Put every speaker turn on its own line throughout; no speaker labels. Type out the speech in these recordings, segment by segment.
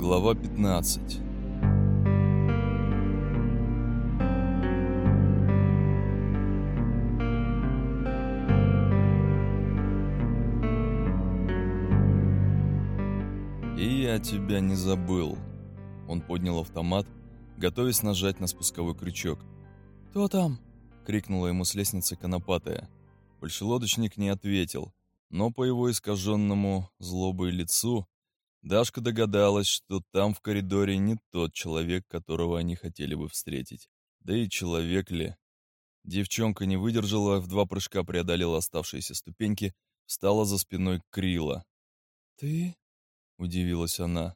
Глава 15 «И я тебя не забыл». Он поднял автомат, готовясь нажать на спусковой крючок.
«Кто там?»
— крикнула ему с лестницы конопатая. Большелодочник не ответил, но по его искаженному злобой лицу Дашка догадалась, что там в коридоре не тот человек, которого они хотели бы встретить. Да и человек ли? Девчонка не выдержала, в два прыжка преодолела оставшиеся ступеньки, встала за спиной Крила.
«Ты?»
— удивилась она.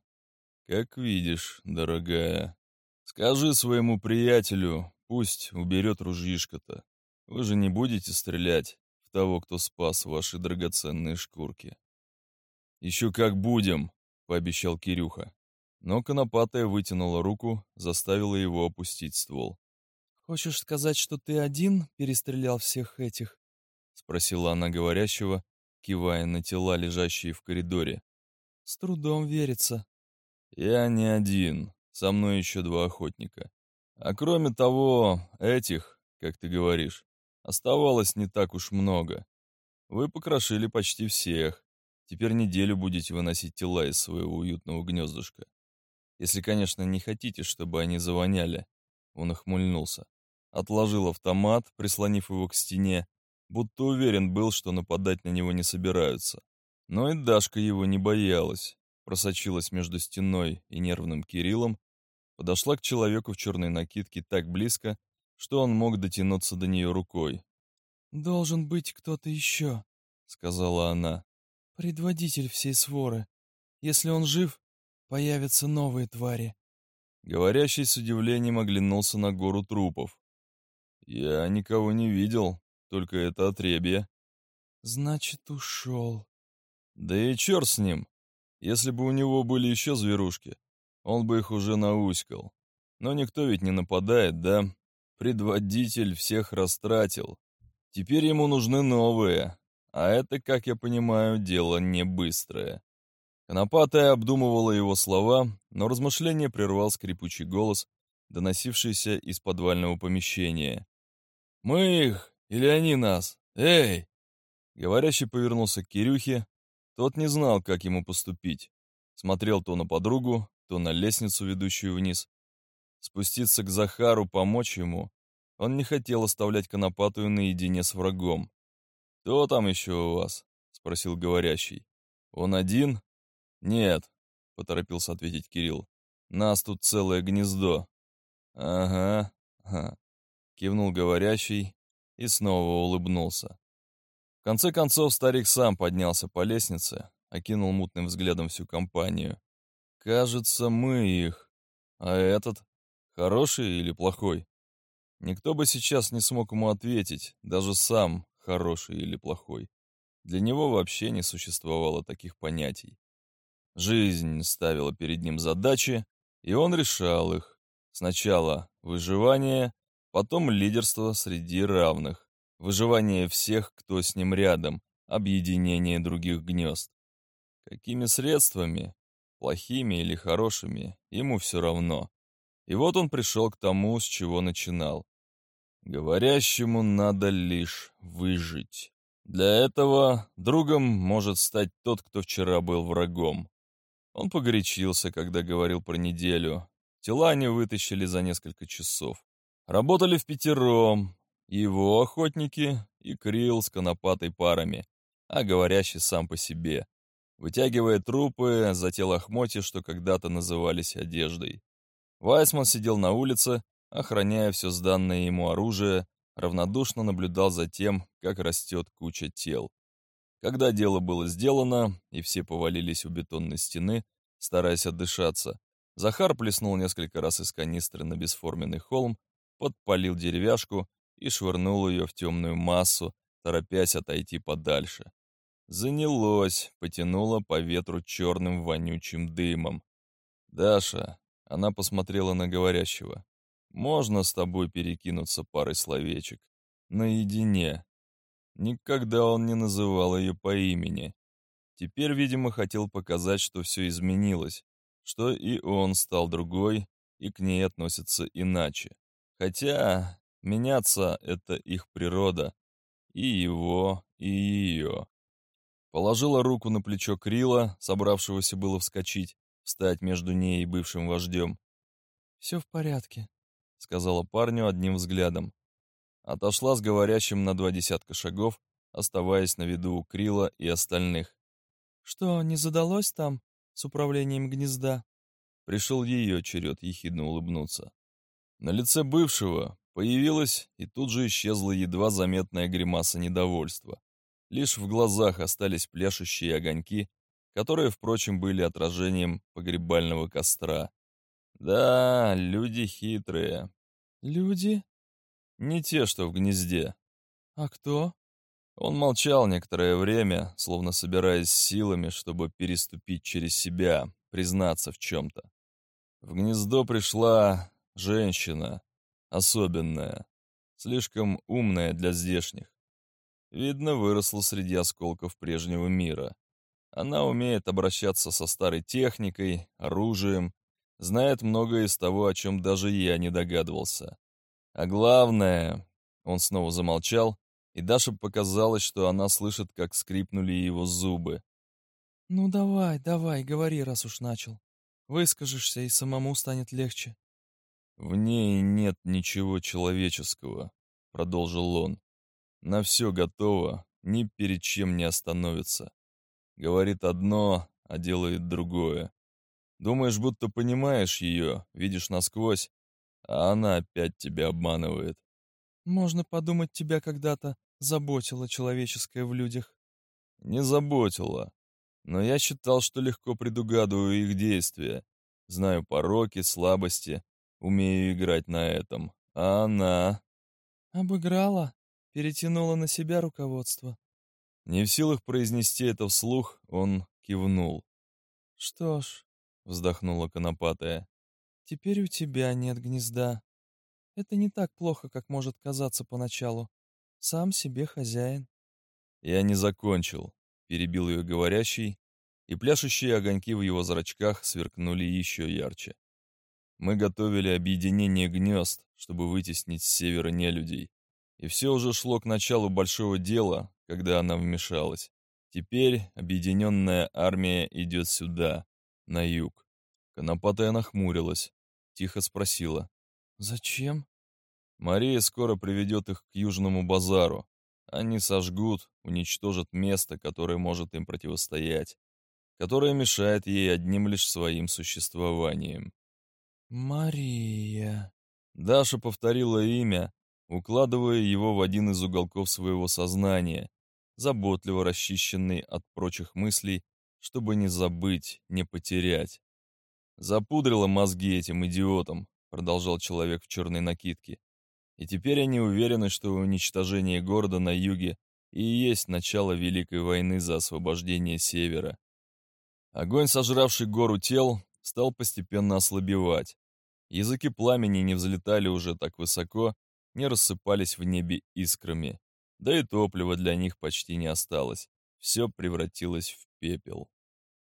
«Как видишь, дорогая. Скажи своему приятелю, пусть уберет ружьишко-то. Вы же не будете стрелять в того, кто спас ваши драгоценные шкурки». «Еще как будем!» — пообещал Кирюха. Но Конопатая вытянула руку, заставила его опустить ствол.
«Хочешь сказать, что ты один перестрелял всех этих?» — спросила она говорящего, кивая на тела, лежащие в коридоре. «С трудом верится».
«Я не один, со мной еще два охотника. А кроме того, этих, как ты говоришь, оставалось не так уж много. Вы покрошили почти всех. Теперь неделю будете выносить тела из своего уютного гнездышка. Если, конечно, не хотите, чтобы они завоняли. Он охмыльнулся. Отложил автомат, прислонив его к стене, будто уверен был, что нападать на него не собираются. Но и Дашка его не боялась. Просочилась между стеной и нервным Кириллом, подошла к человеку в черной накидке так близко, что он мог дотянуться до нее рукой.
«Должен быть кто-то еще», — сказала она предводитель всей своры. Если он жив, появятся новые твари.
Говорящий с удивлением оглянулся на гору трупов. Я никого не видел, только это отребье.
Значит, ушел.
Да и черт с ним. Если бы у него были еще зверушки, он бы их уже науськал. Но никто ведь не нападает, да? Предводитель всех растратил. Теперь ему нужны новые, а это, как я понимаю, дело не быстрое. Конопатая обдумывала его слова, но размышление прервал скрипучий голос, доносившийся из подвального помещения. «Мы их, или они нас? Эй!» Говорящий повернулся к Кирюхе. Тот не знал, как ему поступить. Смотрел то на подругу, то на лестницу, ведущую вниз. Спуститься к Захару, помочь ему. Он не хотел оставлять Конопатую наедине с врагом. «Кто там еще у вас?» — спросил говорящий. «Он один?» «Нет», — поторопился ответить Кирилл. «Нас тут целое гнездо». «Ага, ага», — кивнул говорящий и снова улыбнулся. В конце концов старик сам поднялся по лестнице, окинул мутным взглядом всю компанию. «Кажется, мы их. А этот? Хороший или плохой?» Никто бы сейчас не смог ему ответить, даже сам, хороший или плохой. Для него вообще не существовало таких понятий. Жизнь ставила перед ним задачи, и он решал их. Сначала выживание, потом лидерство среди равных, выживание всех, кто с ним рядом, объединение других гнезд. Какими средствами, плохими или хорошими, ему все равно. И вот он пришел к тому, с чего начинал. Говорящему надо лишь выжить. Для этого другом может стать тот, кто вчера был врагом. Он погорячился, когда говорил про неделю. Тела они вытащили за несколько часов. Работали в пятером. Его охотники и Крил с конопатой парами, а говорящий сам по себе, вытягивая трупы за те лохмотья, что когда-то назывались одеждой. Вайсман сидел на улице, охраняя все сданное ему оружие, равнодушно наблюдал за тем, как растет куча тел. Когда дело было сделано, и все повалились у бетонной стены, стараясь отдышаться, Захар плеснул несколько раз из канистры на бесформенный холм, подпалил деревяшку и швырнул ее в темную массу, торопясь отойти подальше. Занялось, потянуло по ветру черным вонючим дымом. «Даша», — она посмотрела на говорящего, можно с тобой перекинуться парой словечек. Наедине. Никогда он не называл ее по имени. Теперь, видимо, хотел показать, что все изменилось, что и он стал другой и к ней относится иначе. Хотя меняться — это их природа, и его, и ее. Положила руку на плечо Крила, собравшегося было вскочить, встать между ней и бывшим вождем.
«Все в порядке», —
сказала парню одним взглядом. Отошла с говорящим на два десятка шагов, оставаясь на виду у Крила и остальных.
«Что, не задалось там с управлением гнезда?»
Пришел ее черед ехидно улыбнуться. На лице бывшего появилась и тут же исчезла едва заметная гримаса недовольства. Лишь в глазах остались пляшущие огоньки, которые, впрочем, были отражением погребального костра. Да, люди хитрые.
Люди?
Не те, что в гнезде.
А кто?
Он молчал некоторое время, словно собираясь силами, чтобы переступить через себя, признаться в чем-то. В гнездо пришла женщина, особенная, слишком умная для здешних. Видно, выросла среди осколков прежнего мира. Она умеет обращаться со старой техникой, оружием, знает многое из того, о чем даже я не догадывался. А главное, он снова замолчал, и Даша показалось, что она слышит, как скрипнули его зубы.
«Ну давай, давай, говори, раз уж начал. Выскажешься, и самому станет легче».
«В ней нет ничего человеческого», — продолжил он. «На все готово, ни перед чем не остановится. Говорит одно, а делает другое. Думаешь, будто понимаешь ее, видишь насквозь, а она опять тебя обманывает.
Можно подумать, тебя когда-то заботило человеческое в людях.
Не заботило. Но я считал, что легко предугадываю их действия. Знаю пороки, слабости, умею играть на этом. А она...
Обыграла, перетянула на себя руководство.
Не в силах произнести это вслух, он кивнул.
Что ж,
вздохнула конопатая.
Теперь у тебя нет гнезда. Это не так плохо, как может казаться поначалу. Сам себе хозяин.
Я не закончил, перебил ее говорящий, и пляшущие огоньки в его зрачках сверкнули еще ярче. Мы готовили объединение гнезд, чтобы вытеснить с севера нелюдей. И все уже шло к началу большого дела, когда она вмешалась. Теперь объединенная армия идет сюда, на юг. Конопатая нахмурилась, тихо спросила.
«Зачем?»
«Мария скоро приведет их к Южному базару. Они сожгут, уничтожат место, которое может им противостоять, которое мешает ей одним лишь своим существованием».
«Мария...»
Даша повторила имя, укладывая его в один из уголков своего сознания, заботливо расчищенный от прочих мыслей чтобы не забыть, не потерять. Запудрила мозги этим идиотам, продолжал человек в черной накидке. И теперь они уверены, что уничтожение города на юге и есть начало Великой войны за освобождение Севера. Огонь, сожравший гору тел, стал постепенно ослабевать. Языки пламени не взлетали уже так высоко, не рассыпались в небе искрами. Да и топлива для них почти не осталось. Все превратилось в пепел.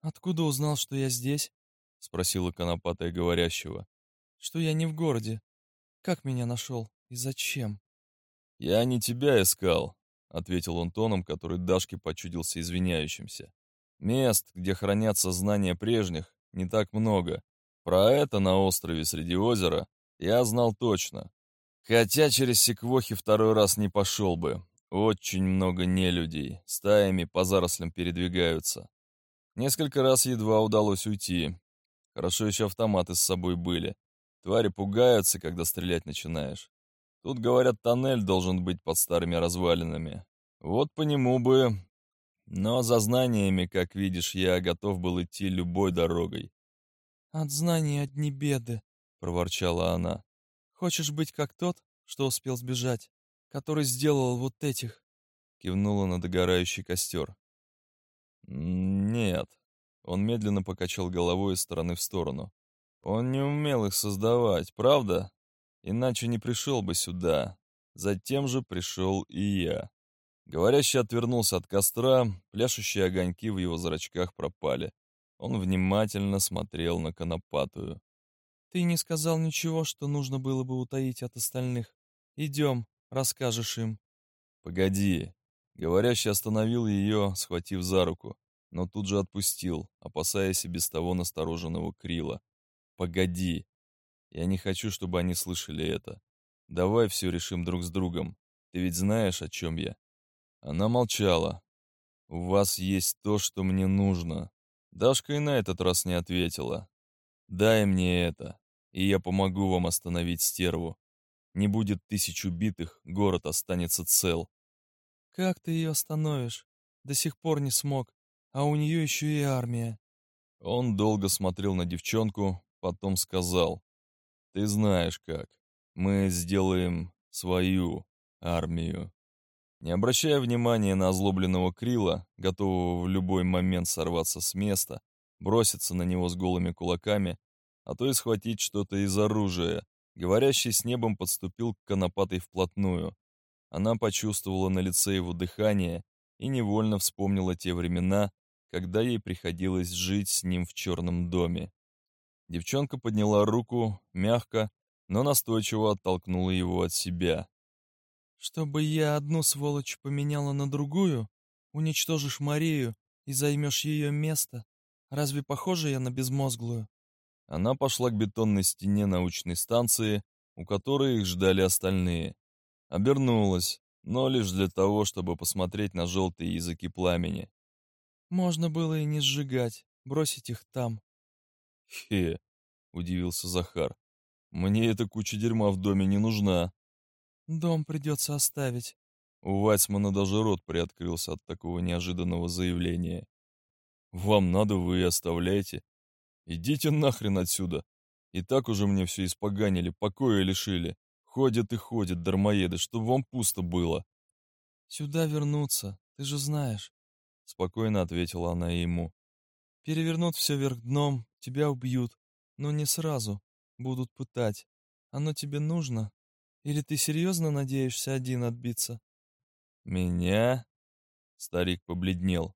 «Откуда узнал, что я здесь?» — спросила конопатая говорящего. «Что я не в городе. Как меня нашел и зачем?»
«Я не тебя искал», — ответил он тоном, который Дашке почудился извиняющимся. «Мест, где хранятся знания прежних, не так много. Про это на острове среди озера я знал точно. Хотя через секвохи второй раз не пошел бы. Очень много нелюдей, стаями по зарослям передвигаются. Несколько раз едва удалось уйти. Хорошо еще автоматы с собой были. Твари пугаются, когда стрелять начинаешь. Тут, говорят, тоннель должен быть под старыми развалинами. Вот по нему бы... Но за знаниями, как видишь, я готов был идти любой дорогой.
«От знаний одни беды», — проворчала она. «Хочешь быть как тот, что успел сбежать, который сделал вот этих?» Кивнула на догорающий костер.
«Нет». Он медленно покачал головой из стороны в сторону. «Он не умел их создавать, правда? Иначе не пришел бы сюда. Затем же пришел и я». Говорящий отвернулся от костра, пляшущие огоньки в его зрачках пропали. Он внимательно смотрел на конопатую.
«Ты не сказал ничего, что нужно было бы утаить от остальных. Идем, расскажешь им».
«Погоди». Говорящий остановил ее, схватив за руку, но тут же отпустил, опасаясь и без того настороженного Крила. «Погоди. Я не хочу, чтобы они слышали это. Давай все решим друг с другом. Ты ведь знаешь, о чем я?» Она молчала. «У вас есть то, что мне нужно». Дашка и на этот раз не ответила. «Дай мне это, и я помогу вам остановить стерву. Не будет тысяч убитых, город останется цел».
«Как ты ее остановишь? До сих пор не смог, а у нее еще и армия».
Он долго смотрел на девчонку, потом сказал, «Ты знаешь как. Мы сделаем свою армию». Не обращая внимания на озлобленного Крила, готового в любой момент сорваться с места, броситься на него с голыми кулаками, а то и схватить что-то из оружия, говорящий с небом подступил к конопатой вплотную. Она почувствовала на лице его дыхание и невольно вспомнила те времена, когда ей приходилось жить с ним в черном доме. Девчонка подняла руку, мягко, но настойчиво оттолкнула его от себя.
Чтобы я одну сволочь поменяла на другую, уничтожишь Марию и займешь ее место. Разве похожа я на безмозглую?»
Она пошла к бетонной стене научной станции, у которой их ждали остальные. Обернулась, но лишь для того, чтобы посмотреть на желтые языки пламени.
«Можно было и не сжигать, бросить их там».
«Хе», — удивился Захар, — «мне эта куча дерьма в доме не нужна».
Дом придется оставить.
У Вайсмана даже рот приоткрылся от такого неожиданного заявления. Вам надо, вы и оставляйте. Идите нахрен отсюда. И так уже мне все испоганили, покоя лишили. Ходят и ходят дармоеды, чтобы вам пусто было.
Сюда вернуться, ты же знаешь. Спокойно ответила она ему. Перевернут все вверх дном, тебя убьют. Но не сразу. Будут пытать. Оно тебе нужно? Или ты серьезно надеешься один отбиться?»
«Меня?» Старик побледнел.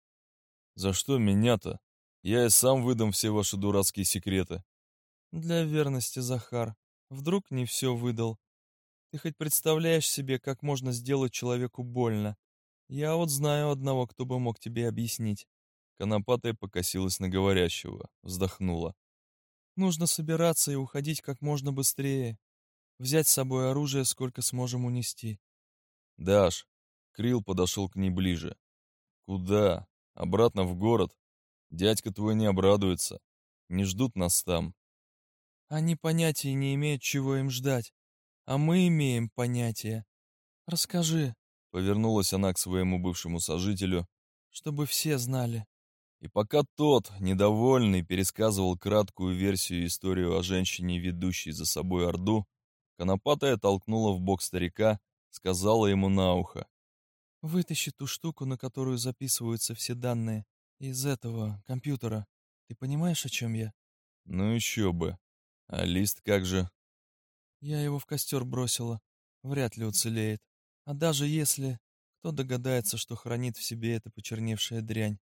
«За что меня-то? Я и сам выдам все ваши дурацкие секреты».
«Для верности, Захар. Вдруг не все выдал. Ты хоть представляешь себе, как можно сделать человеку больно? Я вот знаю одного, кто бы мог тебе объяснить».
Конопатая покосилась на говорящего, вздохнула.
«Нужно собираться и уходить как можно быстрее. Взять с собой оружие, сколько сможем унести.
Даш, Крил подошел к ней ближе. Куда? Обратно в город? Дядька твой не обрадуется. Не ждут нас там.
Они понятия не имеют, чего им ждать. А мы имеем понятие. Расскажи.
Повернулась она к своему бывшему сожителю.
Чтобы все знали.
И пока тот, недовольный, пересказывал краткую версию историю о женщине, ведущей за собой Орду, Конопатая толкнула в бок старика, сказала ему на ухо.
«Вытащи ту штуку, на которую записываются все данные, из этого компьютера. Ты понимаешь, о чем я?»
«Ну еще бы. А лист как же?»
«Я его в костер бросила. Вряд ли уцелеет. А даже если... Кто догадается, что хранит в себе эта почерневшая дрянь?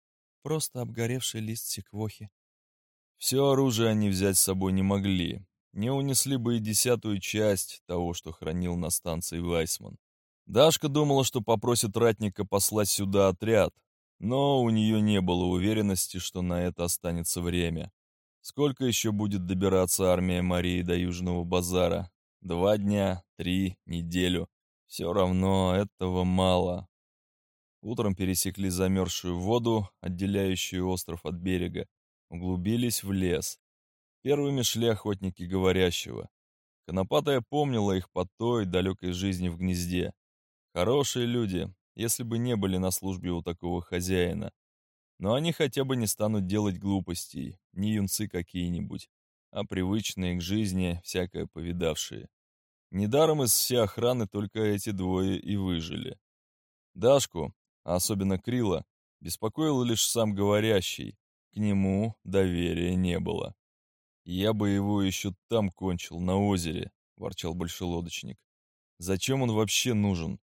Просто обгоревший лист секвохи».
Все оружие они взять с собой не могли, не унесли бы и десятую часть того, что хранил на станции Вайсман. Дашка думала, что попросит ратника послать сюда отряд, но у нее не было уверенности, что на это останется время. Сколько еще будет добираться армия Марии до Южного базара? Два дня, три, неделю. Все равно этого мало. Утром пересекли замерзшую воду, отделяющую остров от берега, углубились в лес. Первыми шли охотники говорящего. Конопатая помнила их по той далекой жизни в гнезде. Хорошие люди, если бы не были на службе у такого хозяина. Но они хотя бы не станут делать глупостей, не юнцы какие-нибудь, а привычные к жизни, всякое повидавшие. Недаром из всей охраны только эти двое и выжили. Дашку, а особенно Крила, беспокоил лишь сам говорящий, к нему доверия не было. «Я бы его еще там кончил, на озере», — ворчал большелодочник. «Зачем он вообще нужен?»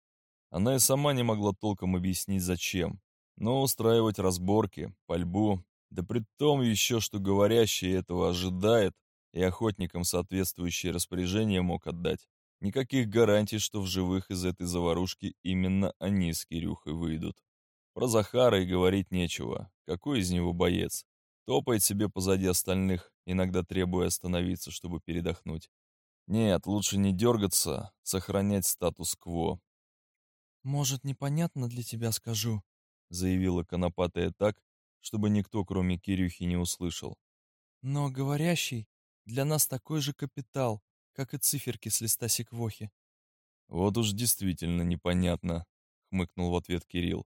Она и сама не могла толком объяснить, зачем. Но устраивать разборки, пальбу Да при том еще, что говорящий этого ожидает, и охотникам соответствующее распоряжение мог отдать. Никаких гарантий, что в живых из этой заварушки именно они с Кирюхой выйдут. Про Захара и говорить нечего. Какой из него боец? Топает себе позади остальных, иногда требуя остановиться, чтобы передохнуть. Нет, лучше не дергаться, сохранять статус-кво.
«Может, непонятно для тебя скажу», —
заявила Конопатая так, чтобы никто, кроме Кирюхи, не услышал.
«Но говорящий для нас такой же капитал, как и циферки с листа секвохи».
«Вот уж действительно непонятно», — хмыкнул в ответ Кирилл.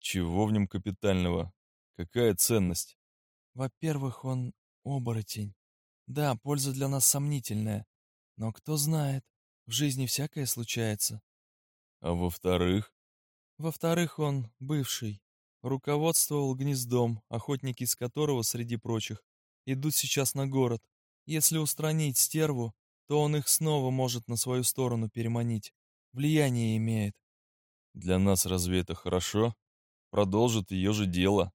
«Чего в нем капитального? Какая ценность?»
«Во-первых, он оборотень. Да, польза для нас сомнительная, но кто знает, в жизни всякое случается.
А во-вторых?
Во-вторых, он бывший. Руководствовал гнездом, охотники из которого, среди прочих, идут сейчас на город. Если устранить стерву, то он их снова может на свою сторону переманить. Влияние имеет.
Для нас разве это хорошо? Продолжит ее же дело.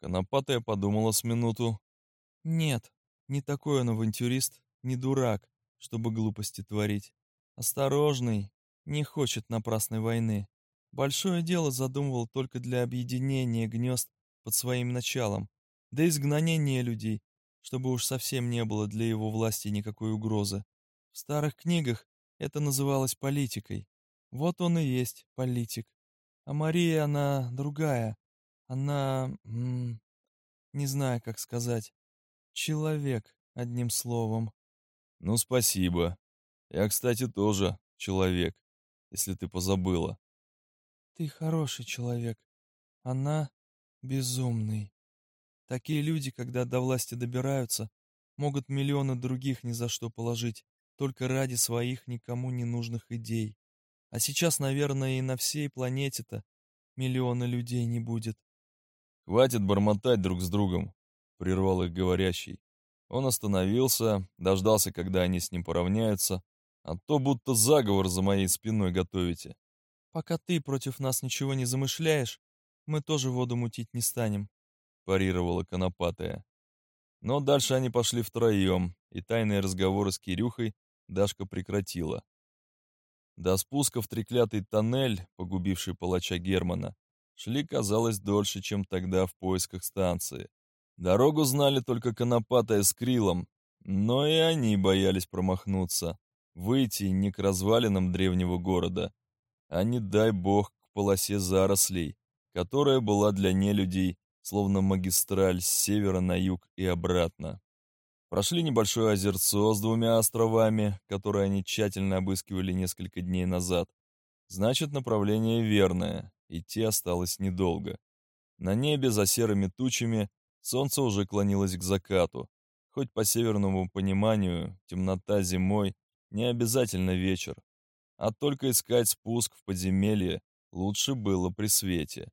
Конопатая подумала с минуту.
Нет, не такой он авантюрист, не дурак, чтобы глупости творить. Осторожный, не хочет напрасной войны. Большое дело задумывал только для объединения гнезд под своим началом, да изгнания людей, чтобы уж совсем не было для его власти никакой угрозы. В старых книгах это называлось политикой. Вот он и есть политик. А Мария, она другая. Она... М -м, не знаю, как сказать. Человек, одним словом.
Ну, спасибо. Я, кстати, тоже человек если ты позабыла.
Ты хороший человек. Она безумный. Такие люди, когда до власти добираются, могут миллионы других ни за что положить, только ради своих никому не нужных идей. А сейчас, наверное, и на всей планете-то миллиона людей не будет.
«Хватит бормотать друг с другом», — прервал их говорящий. Он остановился, дождался, когда они с ним поравняются, а то будто заговор за моей спиной готовите.
Пока ты против нас ничего не замышляешь, мы тоже воду мутить не станем,
парировала Конопатая. Но дальше они пошли втроем, и тайные разговоры с Кирюхой Дашка прекратила. До спуска в треклятый тоннель, погубивший палача Германа, шли, казалось, дольше, чем тогда в поисках станции. Дорогу знали только Конопатая с Крилом, но и они боялись промахнуться выйти не к развалинам древнего города, а не дай бог к полосе зарослей, которая была для нелюдей словно магистраль с севера на юг и обратно. Прошли небольшое озерцо с двумя островами, которые они тщательно обыскивали несколько дней назад. Значит, направление верное, идти осталось недолго. На небе за серыми тучами солнце уже клонилось к закату. Хоть по северному пониманию темнота зимой не обязательно вечер, а только искать спуск в подземелье лучше было при свете.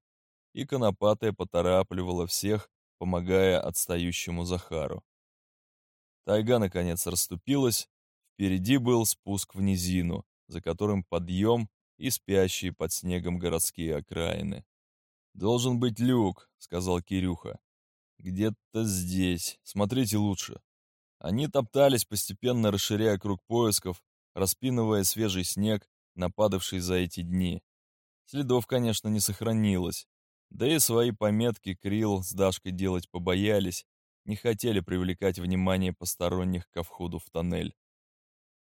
И Конопатая поторапливала всех, помогая отстающему Захару. Тайга, наконец, расступилась, впереди был спуск в низину, за которым подъем и спящие под снегом городские окраины. «Должен быть люк», — сказал Кирюха. «Где-то здесь. Смотрите лучше». Они топтались, постепенно расширяя круг поисков, распинывая свежий снег, нападавший за эти дни. Следов, конечно, не сохранилось. Да и свои пометки Крил с Дашкой делать побоялись, не хотели привлекать внимание посторонних ко входу в тоннель.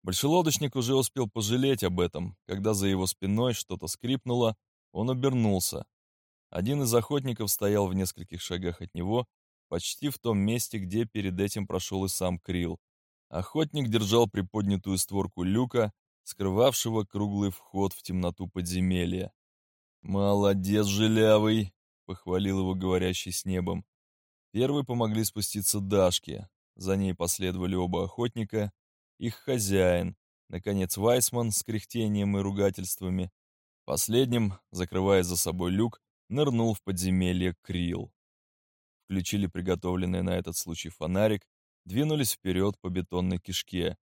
Большелодочник уже успел пожалеть об этом, когда за его спиной что-то скрипнуло, он обернулся. Один из охотников стоял в нескольких шагах от него почти в том месте, где перед этим прошел и сам Крил. Охотник держал приподнятую створку люка, скрывавшего круглый вход в темноту подземелья. «Молодец, Желявый!» — похвалил его говорящий с небом. Первые помогли спуститься Дашке, за ней последовали оба охотника, их хозяин, наконец Вайсман с кряхтением и ругательствами. Последним, закрывая за собой люк, нырнул в подземелье Крил включили приготовленный на этот случай фонарик, двинулись вперед по бетонной кишке.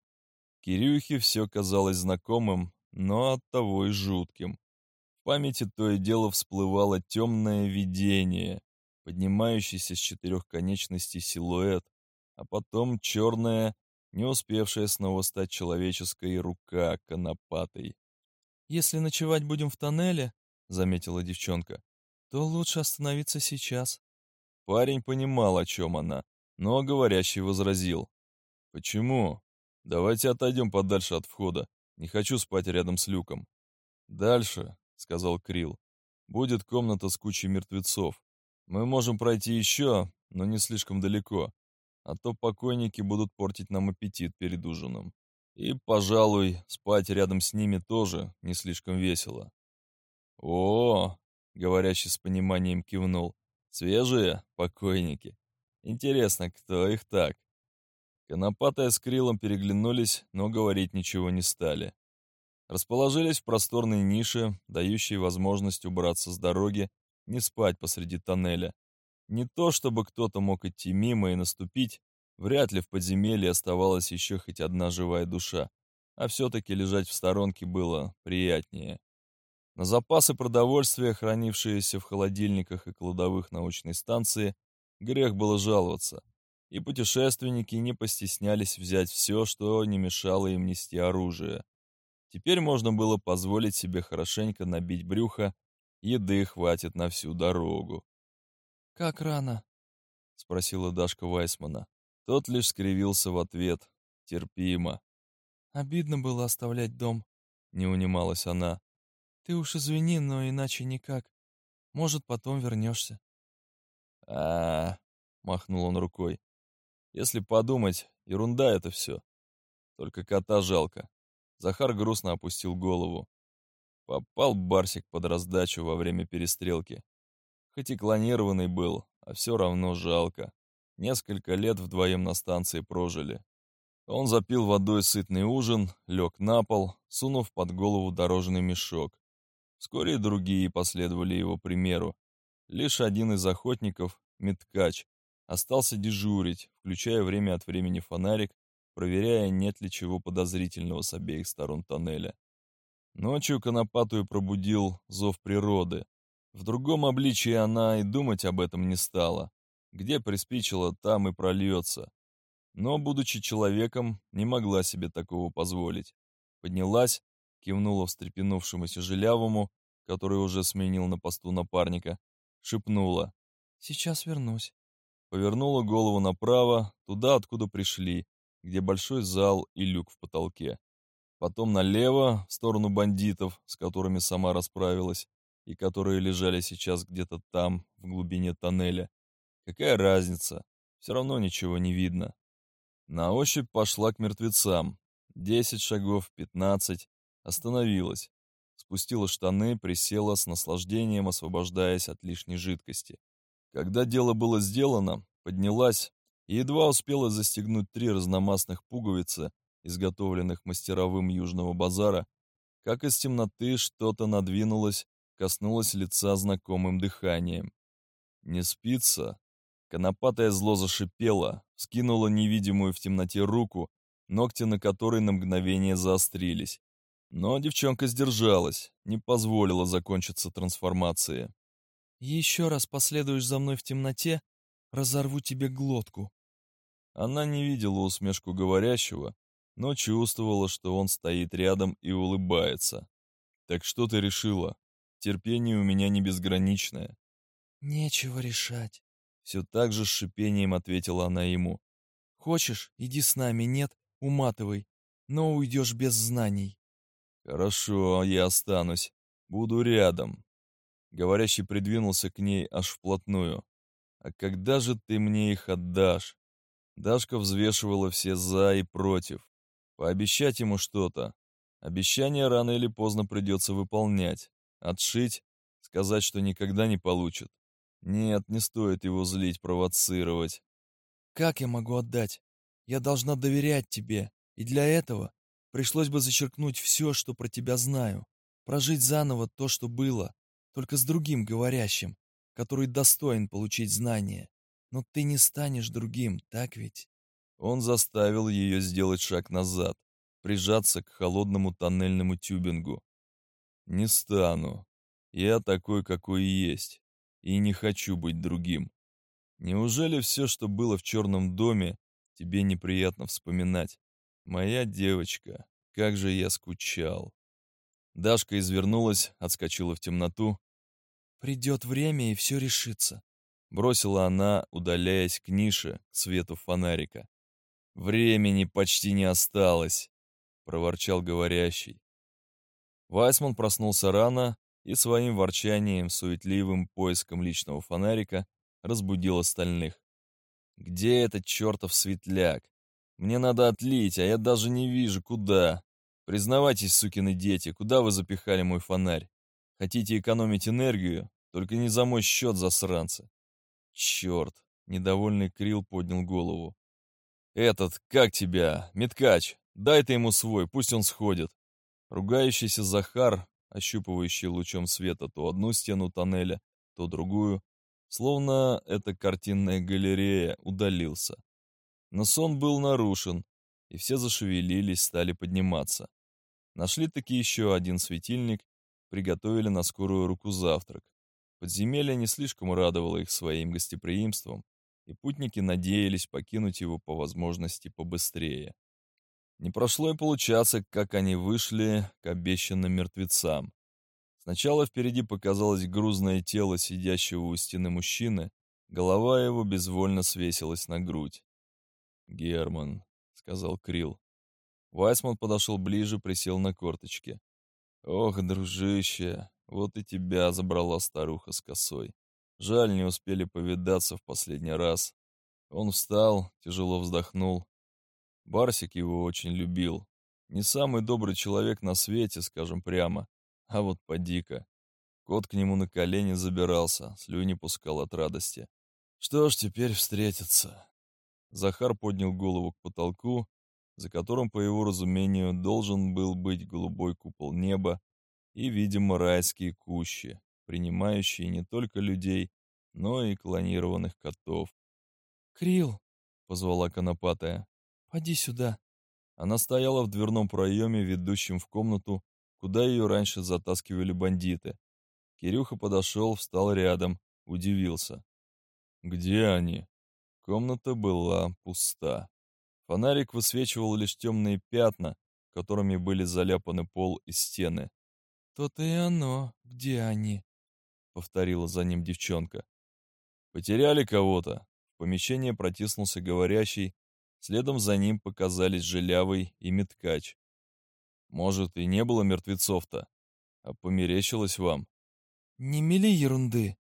Кирюхе все казалось знакомым, но оттого и жутким. В памяти то и дело всплывало темное видение. поднимающийся с четырех конечностей силуэт, а потом черная, не успевшая снова стать человеческой рука конопатой.
«Если ночевать будем в тоннеле», — заметила девчонка, — «то лучше остановиться сейчас».
Парень понимал, о чем она, но говорящий возразил. «Почему? Давайте отойдем подальше от входа. Не хочу спать рядом с люком». «Дальше», — сказал Крил, — «будет комната с кучей мертвецов. Мы можем пройти еще, но не слишком далеко, а то покойники будут портить нам аппетит перед ужином. И, пожалуй, спать рядом с ними тоже не слишком весело». «О, — говорящий с пониманием кивнул, — свежие покойники. Интересно, кто их так?» Конопатая с Крилом переглянулись, но говорить ничего не стали. Расположились в просторной нише, дающей возможность убраться с дороги, не спать посреди тоннеля. Не то, чтобы кто-то мог идти мимо и наступить, вряд ли в подземелье оставалась еще хоть одна живая душа, а все-таки лежать в сторонке было приятнее. На запасы продовольствия, хранившиеся в холодильниках и кладовых научной станции, грех было жаловаться и путешественники не постеснялись взять все, что не мешало им нести оружие. Теперь можно было позволить себе хорошенько набить брюхо, еды хватит на всю дорогу.
«Как рано?» — спросила Дашка Вайсмана.
Тот лишь скривился в ответ. Терпимо.
«Обидно было оставлять дом», —
не унималась она.
«Ты уж извини, но иначе никак. Может, потом вернешься».
А, махнул он рукой. Если подумать, ерунда это все. Только кота жалко. Захар грустно опустил голову. Попал Барсик под раздачу во время перестрелки. Хоть и клонированный был, а все равно жалко. Несколько лет вдвоем на станции прожили. Он запил водой сытный ужин, лег на пол, сунув под голову дорожный мешок. Вскоре другие последовали его примеру. Лишь один из охотников, Меткач, Остался дежурить, включая время от времени фонарик, проверяя, нет ли чего подозрительного с обеих сторон тоннеля. Ночью Конопатую пробудил зов природы. В другом обличии она и думать об этом не стала. Где приспичило, там и прольется. Но, будучи человеком, не могла себе такого позволить. Поднялась, кивнула встрепенувшемуся Желявому, который уже сменил на посту напарника, шепнула.
«Сейчас вернусь»
повернула голову направо, туда, откуда пришли, где большой зал и люк в потолке. Потом налево, в сторону бандитов, с которыми сама расправилась, и которые лежали сейчас где-то там, в глубине тоннеля. Какая разница? Все равно ничего не видно. На ощупь пошла к мертвецам. Десять шагов, пятнадцать. Остановилась. Спустила штаны, присела с наслаждением, освобождаясь от лишней жидкости. Когда дело было сделано, поднялась и едва успела застегнуть три разномастных пуговицы, изготовленных мастеровым Южного базара, как из темноты что-то надвинулось, коснулось лица знакомым дыханием. «Не спится?» Конопатое зло зашипело, скинула невидимую в темноте руку, ногти на которой на мгновение заострились. Но девчонка сдержалась, не позволила закончиться трансформации.
Еще раз последуешь за мной в темноте, разорву тебе глотку».
Она не видела усмешку говорящего, но чувствовала, что он стоит рядом и улыбается. «Так что ты решила? Терпение у меня не безграничное».
«Нечего решать», —
все так же с шипением ответила она ему.
«Хочешь, иди с нами, нет, уматывай, но уйдешь без знаний».
«Хорошо, я останусь. Буду рядом». Говорящий придвинулся к ней аж вплотную. «А когда же ты мне их отдашь?» Дашка взвешивала все «за» и «против». Пообещать ему что-то. Обещание рано или поздно придется выполнять. Отшить, сказать, что никогда не получит. Нет, не стоит его злить, провоцировать.
«Как я могу отдать? Я должна доверять тебе, и для этого пришлось бы зачеркнуть все, что про тебя знаю, прожить заново то, что было, только с другим говорящим, который достоин получить знания. Но ты не станешь другим, так ведь?
Он заставил ее сделать шаг назад, прижаться к холодному тоннельному тюбингу. Не стану. Я такой, какой есть. и не хочу быть другим. Неужели все, что было в черном доме, тебе неприятно вспоминать? Моя девочка, как же я скучал. Дашка извернулась, отскочила в темноту.
«Придет время, и все решится», —
бросила она, удаляясь к нише, к свету фонарика. «Времени почти не осталось», — проворчал говорящий. Вайсман проснулся рано и своим ворчанием, суетливым поиском личного фонарика разбудил остальных. «Где этот чертов светляк? Мне надо отлить, а я даже не вижу, куда. Признавайтесь, сукины дети, куда вы запихали мой фонарь? Хотите экономить энергию? Только не за мой счет, засранцы. Черт, недовольный Крил поднял голову. Этот, как тебя, Меткач, дай ты ему свой, пусть он сходит. Ругающийся Захар, ощупывающий лучом света то одну стену тоннеля, то другую, словно эта картинная галерея, удалился. Но сон был нарушен, и все зашевелились, стали подниматься. Нашли таки еще один светильник, приготовили на скорую руку завтрак. Подземелье не слишком радовало их своим гостеприимством, и путники надеялись покинуть его по возможности побыстрее. Не прошло и получаться, как они вышли к обещанным мертвецам. Сначала впереди показалось грузное тело сидящего у стены мужчины, голова его безвольно свесилась на грудь. «Герман», — сказал Крил. Вайсман подошел ближе, присел на корточки. «Ох, дружище, вот и тебя забрала старуха с косой. Жаль, не успели повидаться в последний раз». Он встал, тяжело вздохнул. Барсик его очень любил. Не самый добрый человек на свете, скажем прямо. А вот поди-ка. Кот к нему на колени забирался, слюни пускал от радости. Что ж, теперь встретиться. Захар поднял голову к потолку, за которым, по его разумению, должен был быть голубой купол неба и, видимо, райские кущи, принимающие не только людей, но и клонированных котов.
«Крил!»
— позвала Конопатая.
«Поди сюда!»
Она стояла в дверном проеме, ведущем в комнату, куда ее раньше затаскивали бандиты. Кирюха подошел, встал рядом, удивился. «Где они?» Комната была пуста. Фонарик высвечивал лишь темные пятна, которыми были заляпаны пол и стены.
«То-то и оно. Где они?»
— повторила за ним девчонка. «Потеряли кого-то?» В помещение протиснулся говорящий, следом за ним показались Желявый и Меткач. «Может, и не было мертвецов-то, а померещилось вам?»
«Не мели ерунды!»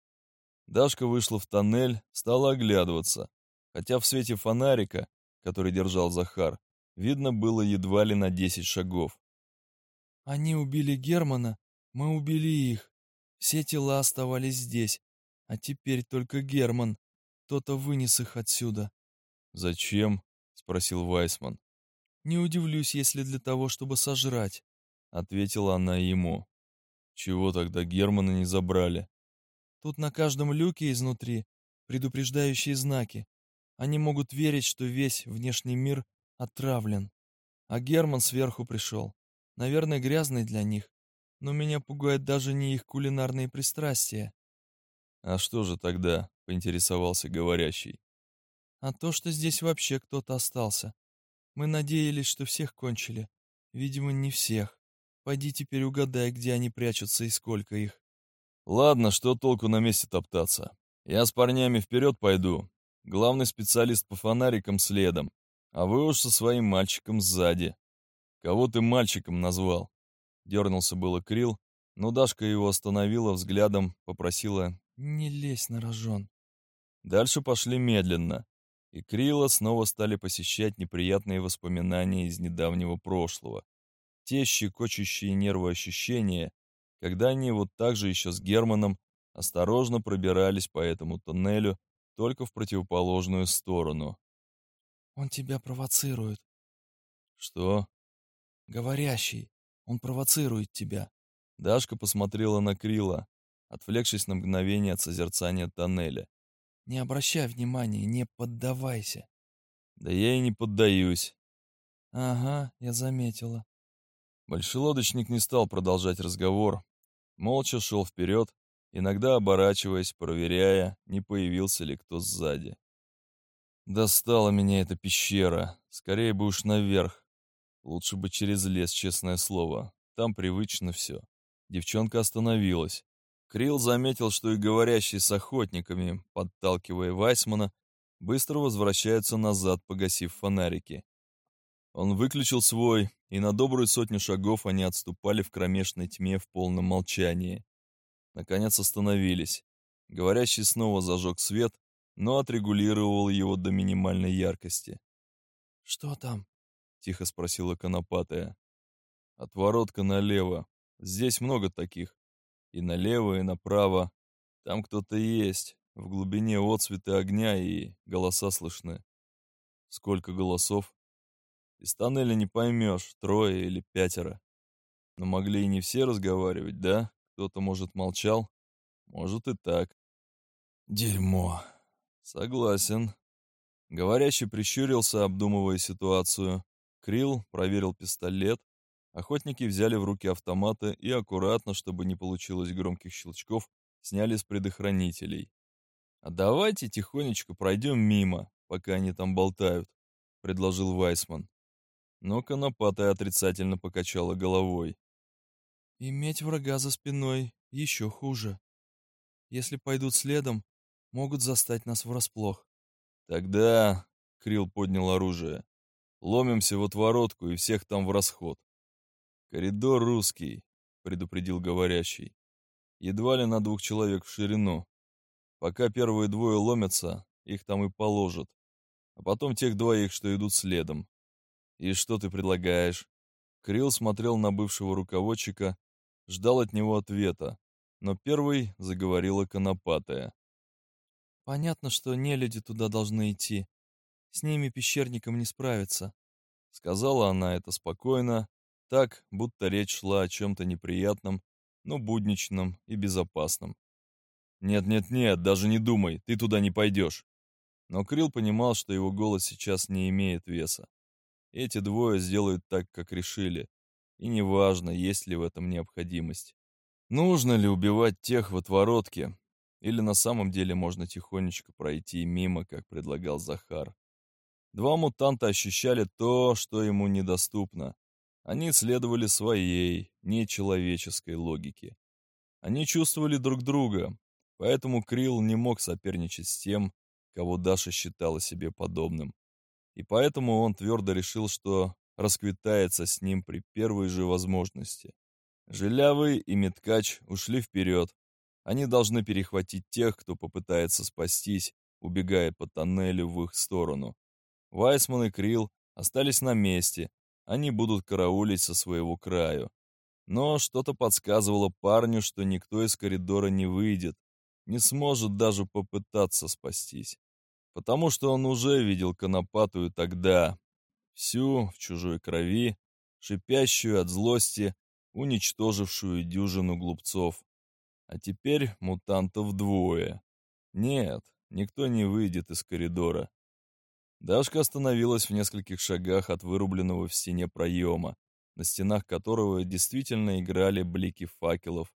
Дашка вышла в тоннель, стала оглядываться, хотя в свете фонарика который держал Захар, видно было едва ли на десять шагов.
«Они убили Германа, мы убили их. Все тела оставались здесь, а теперь только Герман. Кто-то вынес их отсюда».
«Зачем?» — спросил Вайсман.
«Не удивлюсь, если для того, чтобы сожрать», —
ответила она ему. «Чего тогда Германа не забрали?»
«Тут на каждом люке изнутри предупреждающие знаки. Они могут верить, что весь внешний мир отравлен. А Герман сверху пришел. Наверное, грязный для них. Но меня пугает даже не их кулинарные пристрастия.
«А что же тогда?» — поинтересовался говорящий.
«А то, что здесь вообще кто-то остался. Мы надеялись, что всех кончили. Видимо, не всех. Пойди теперь угадай, где они прячутся и сколько их».
«Ладно, что толку на месте топтаться? Я с парнями вперед пойду, Главный специалист по фонарикам следом, а вы уж со своим мальчиком сзади. Кого ты мальчиком назвал?» Дернулся было Крил, но Дашка его остановила взглядом, попросила
«Не лезь на рожон».
Дальше пошли медленно, и Крила снова стали посещать неприятные воспоминания из недавнего прошлого. Те щекочущие нервы ощущения, когда они вот так же еще с Германом осторожно пробирались по этому тоннелю, только в противоположную сторону.
«Он тебя провоцирует».
«Что?»
«Говорящий. Он провоцирует тебя».
Дашка посмотрела на Крила, отвлекшись на мгновение от созерцания тоннеля.
«Не обращай внимания, не поддавайся».
«Да я и не поддаюсь».
«Ага, я заметила».
Большелодочник не стал продолжать разговор, молча шел вперед, иногда оборачиваясь, проверяя, не появился ли кто сзади. Достала меня эта пещера, скорее бы уж наверх. Лучше бы через лес, честное слово. Там привычно все. Девчонка остановилась. Крилл заметил, что и говорящие с охотниками, подталкивая Вайсмана, быстро возвращаются назад, погасив фонарики. Он выключил свой, и на добрую сотню шагов они отступали в кромешной тьме в полном молчании. Наконец остановились. Говорящий снова зажег свет, но отрегулировал его до минимальной яркости.
«Что там?»
— тихо спросила Конопатая. «Отворотка налево. Здесь много таких. И налево, и направо. Там кто-то есть. В глубине отцветы огня и голоса слышны. Сколько голосов? Из тоннеля не поймешь, трое или пятеро. Но могли и не все разговаривать, да? Кто-то, может, молчал? Может и так. Дерьмо. Согласен. Говорящий прищурился, обдумывая ситуацию. Крилл проверил пистолет, Охотники взяли в руки автоматы и аккуратно, чтобы не получилось громких щелчков, сняли с предохранителей. «А давайте тихонечко пройдем мимо, пока они там болтают», — предложил Вайсман. Но Конопатая отрицательно покачала головой.
«Иметь врага за спиной еще хуже. Если пойдут следом, могут застать нас врасплох».
«Тогда...» — Крил поднял оружие. «Ломимся в отворотку и всех там в расход. «Коридор русский», — предупредил говорящий. «Едва ли на двух человек в ширину. Пока первые двое ломятся, их там и положат. А потом тех двоих, что идут следом. И что ты предлагаешь?» Крилл смотрел на бывшего руководчика, ждал от него ответа, но первый заговорила конопатая.
«Понятно, что не люди туда должны идти. С ними пещерникам не справиться», —
сказала она это спокойно, так, будто речь шла о чем-то неприятном, но будничном и безопасном. «Нет-нет-нет, даже не думай, ты туда не пойдешь». Но Крил понимал, что его голос сейчас не имеет веса. Эти двое сделают так, как решили, и неважно, есть ли в этом необходимость. Нужно ли убивать тех в отворотке, или на самом деле можно тихонечко пройти мимо, как предлагал Захар. Два мутанта ощущали то, что ему недоступно, они следовали своей, нечеловеческой логике. Они чувствовали друг друга, поэтому Крилл не мог соперничать с тем, кого Даша считала себе подобным. И поэтому он твердо решил, что расквитается с ним при первой же возможности. Жилявый и Меткач ушли вперед. Они должны перехватить тех, кто попытается спастись, убегая по тоннелю в их сторону. Вайсман и Крилл остались на месте, они будут караулить со своего краю. Но что-то подсказывало парню, что никто из коридора не выйдет, не сможет даже попытаться спастись. Потому что он уже видел Конопатую тогда, всю в чужой крови, шипящую от злости, уничтожившую дюжину глупцов. А теперь мутантов двое. Нет, никто не выйдет из коридора. Дашка остановилась в нескольких шагах от вырубленного в стене проема, на стенах которого действительно играли блики факелов,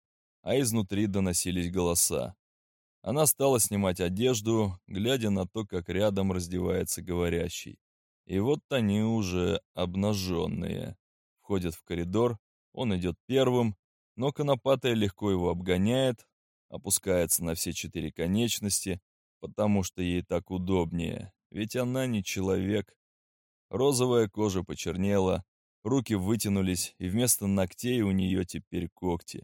а изнутри доносились голоса. Она стала снимать одежду, глядя на то, как рядом раздевается говорящий. И вот они уже обнаженные. Входят в коридор, он идет первым, но конопатая легко его обгоняет, опускается на все четыре конечности, потому что ей так удобнее, ведь она не человек. Розовая кожа почернела, руки вытянулись, и вместо ногтей у нее теперь когти.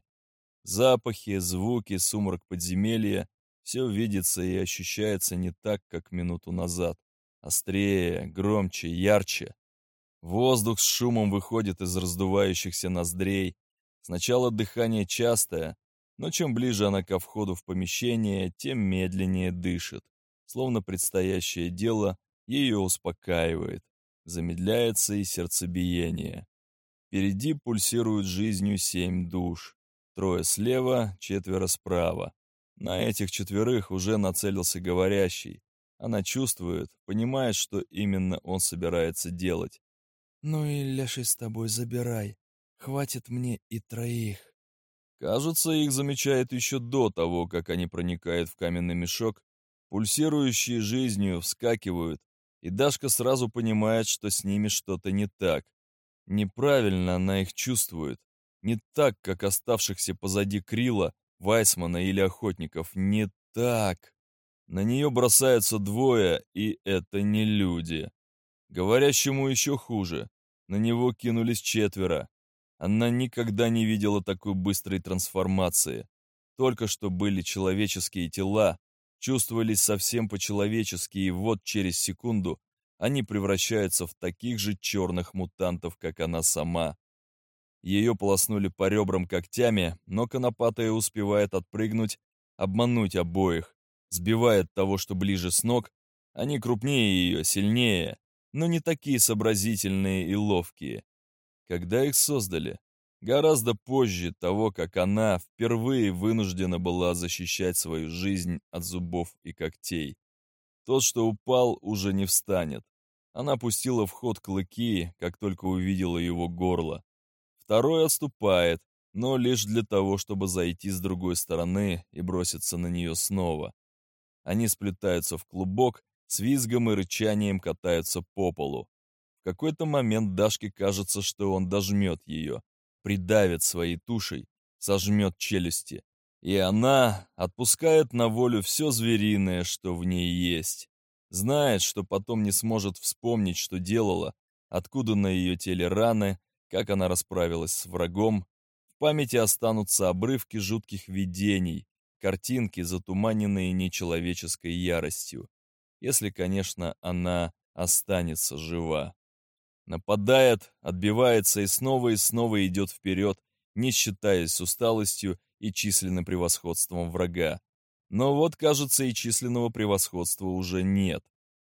Запахи, звуки, сумрак подземелья — все видится и ощущается не так, как минуту назад. Острее, громче, ярче. Воздух с шумом выходит из раздувающихся ноздрей. Сначала дыхание частое, но чем ближе она ко входу в помещение, тем медленнее дышит словно предстоящее дело ее успокаивает, замедляется и сердцебиение. Впереди пульсируют жизнью семь душ, трое слева, четверо справа. На этих четверых уже нацелился говорящий. Она чувствует, понимает, что именно он собирается делать.
«Ну и леший с тобой забирай. Хватит мне и троих».
Кажется, их замечает еще до того, как они проникают в каменный мешок, пульсирующие жизнью вскакивают, и Дашка сразу понимает, что с ними что-то не так. Неправильно она их чувствует. Не так, как оставшихся позади Крила, Вайсмана или Охотников. Не так. На нее бросаются двое, и это не люди. Говорящему еще хуже. На него кинулись четверо. Она никогда не видела такой быстрой трансформации. Только что были человеческие тела, чувствовались совсем по-человечески, и вот через секунду они превращаются в таких же черных мутантов, как она сама. Ее полоснули по ребрам когтями, но Конопатая успевает отпрыгнуть, обмануть обоих, сбивает того, что ближе с ног. Они крупнее ее, сильнее, но не такие сообразительные и ловкие. Когда их создали? Гораздо позже того, как она впервые вынуждена была защищать свою жизнь от зубов и когтей. Тот, что упал, уже не встанет. Она пустила в ход клыки, как только увидела его горло. Второй отступает, но лишь для того, чтобы зайти с другой стороны и броситься на нее снова. Они сплетаются в клубок, с визгом и рычанием катаются по полу. В какой-то момент Дашке кажется, что он дожмет ее, придавит своей тушей, сожмет челюсти. И она отпускает на волю все звериное, что в ней есть. Знает, что потом не сможет вспомнить, что делала, откуда на ее теле раны, как она расправилась с врагом. В памяти останутся обрывки жутких видений, картинки, затуманенные нечеловеческой яростью. Если, конечно, она останется жива. Нападает, отбивается и снова и снова идет вперед, не считаясь усталостью и численным превосходством врага. Но вот, кажется, и численного превосходства уже нет.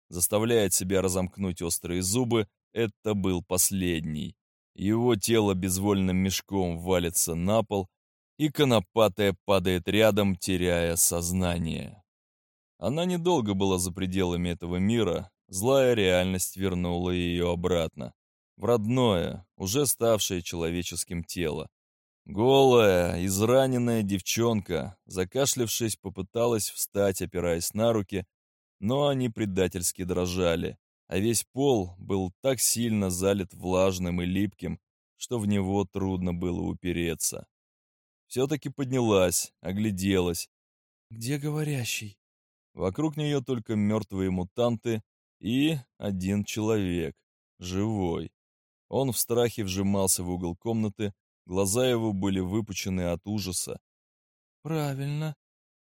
Заставляет себя разомкнуть острые зубы, это был последний. Его тело безвольным мешком валится на пол, и конопатая падает рядом, теряя сознание. Она недолго была за пределами этого мира, злая реальность вернула ее обратно, в родное, уже ставшее человеческим тело. Голая, израненная девчонка, закашлявшись, попыталась встать, опираясь на руки, но они предательски дрожали, а весь пол был так сильно залит влажным и липким, что в него трудно было упереться. Все-таки поднялась, огляделась.
«Где говорящий?»
Вокруг нее только мертвые мутанты и один человек, живой. Он в страхе вжимался в угол комнаты, глаза его были выпучены от ужаса.
«Правильно.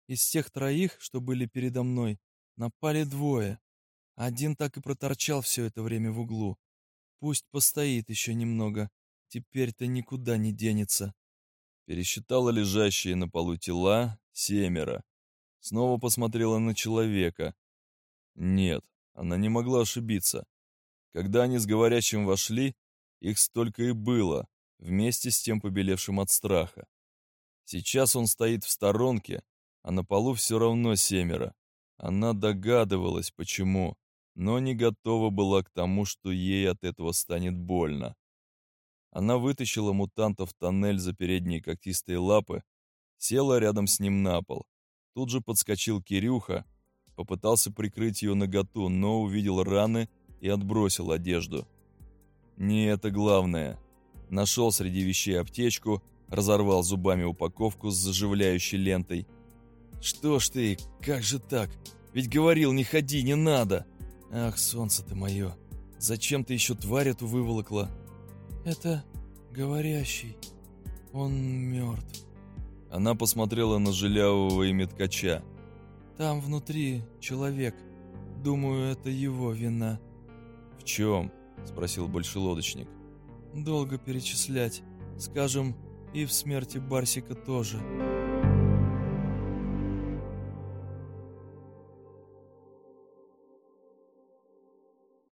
Из тех троих, что были передо мной, напали двое. Один так и проторчал все это время в углу. Пусть постоит еще немного. Теперь-то никуда не денется.
Пересчитала лежащие на полу тела семеро. Снова посмотрела на человека. Нет, она не могла ошибиться. Когда они с говорящим вошли, их столько и было, вместе с тем побелевшим от страха. Сейчас он стоит в сторонке, а на полу все равно семеро. Она догадывалась, почему, но не готова была к тому, что ей от этого станет больно. Она вытащила мутанта в тоннель за передние когтистые лапы, села рядом с ним на пол. Тут же подскочил Кирюха, попытался прикрыть ее наготу, но увидел раны и отбросил одежду. Не это главное. Нашел среди вещей аптечку, разорвал зубами упаковку с заживляющей лентой. «Что ж ты, как же так? Ведь говорил, не ходи, не надо!» «Ах, солнце ты мое! Зачем ты еще тварь эту выволокла?»
«Это говорящий. Он мертв».
Она посмотрела на Жилявого и Меткача.
«Там внутри человек. Думаю, это его вина».
«В чем?» — спросил большелодочник.
«Долго перечислять. Скажем, и в смерти Барсика тоже».